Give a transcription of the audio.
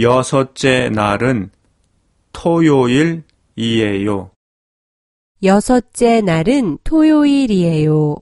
여섯째 날은 토요일이에요. 여섯째 날은 토요일이에요.